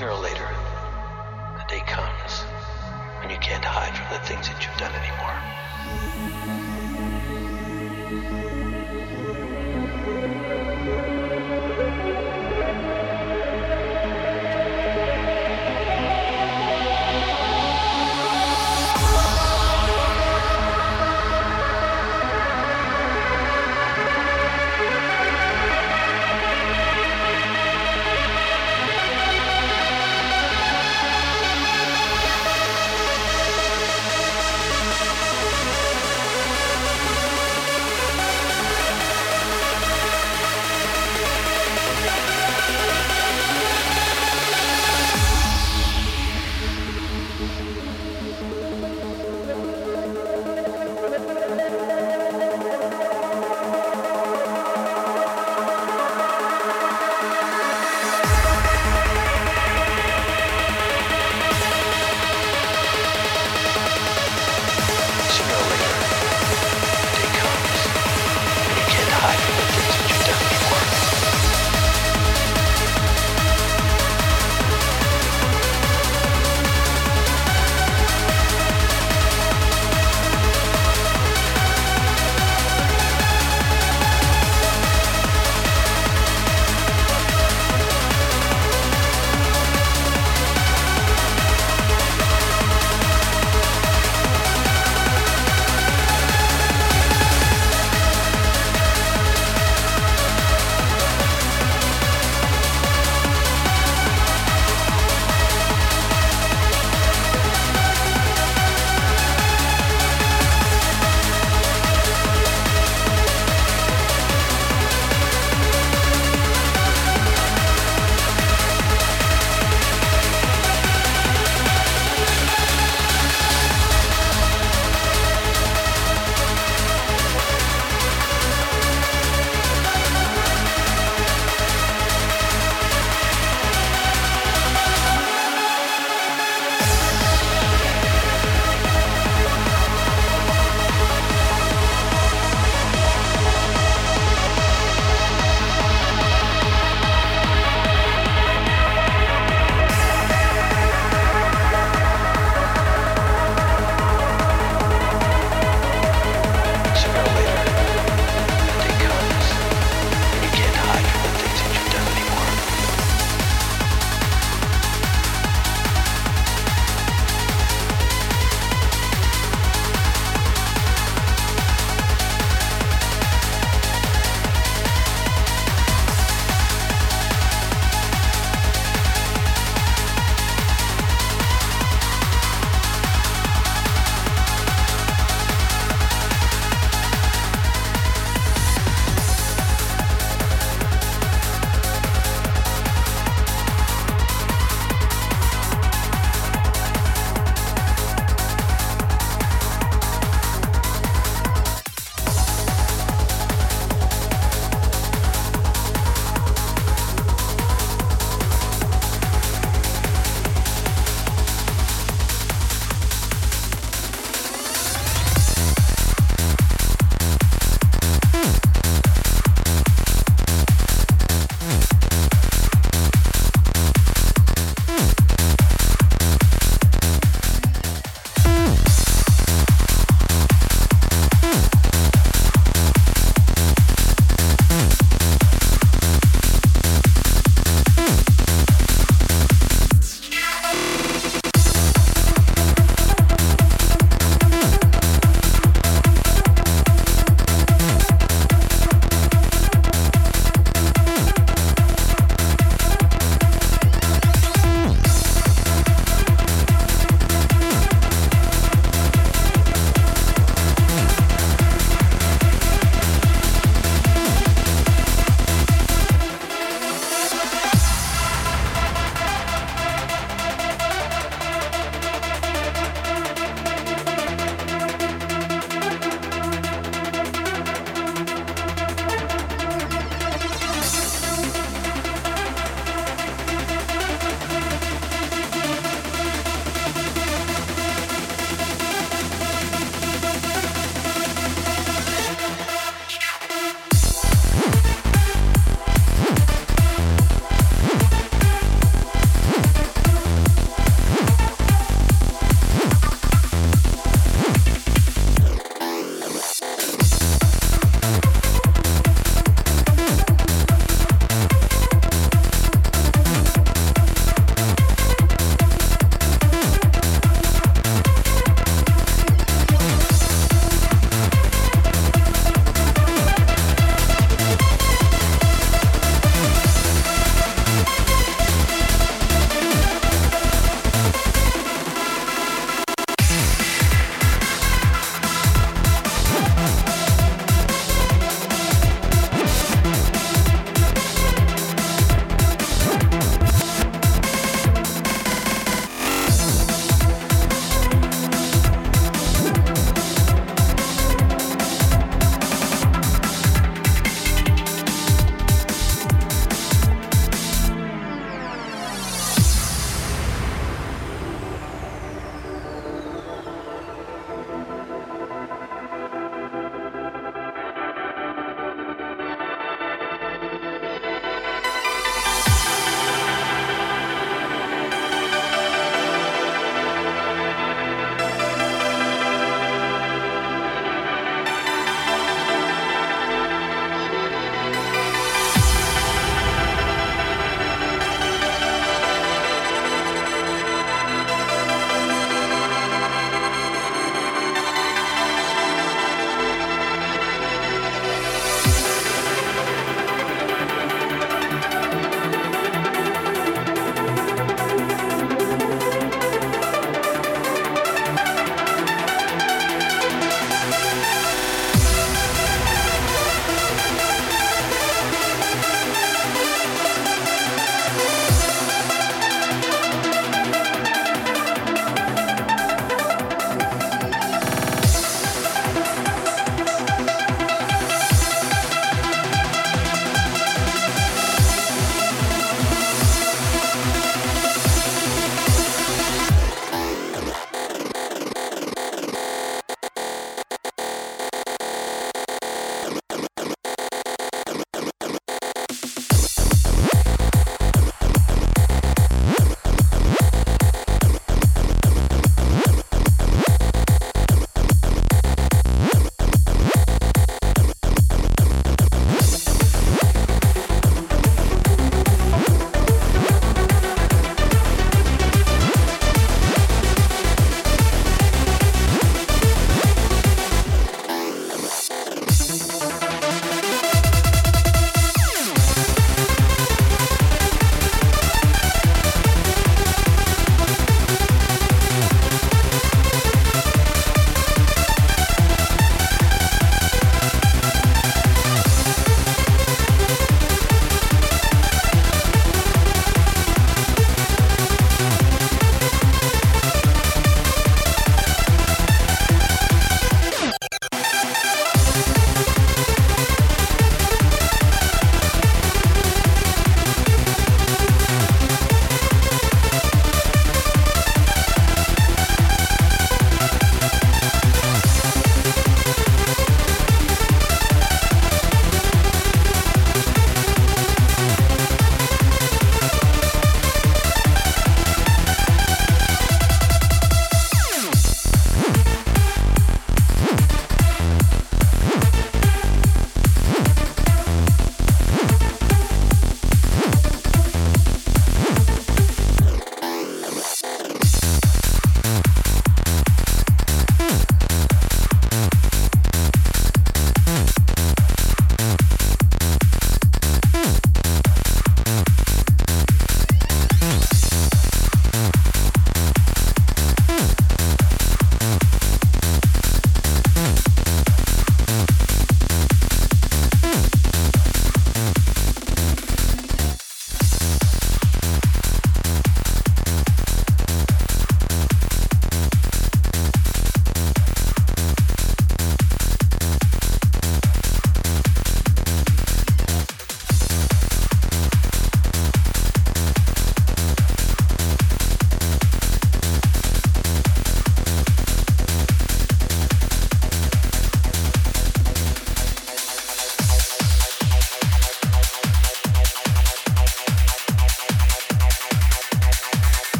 Sooner or later, the day comes when you can't hide from the things that you've done anymore.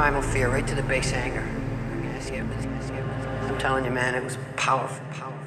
Primal fear, right to the base anger. I'm telling you, man, it was powerful, powerful.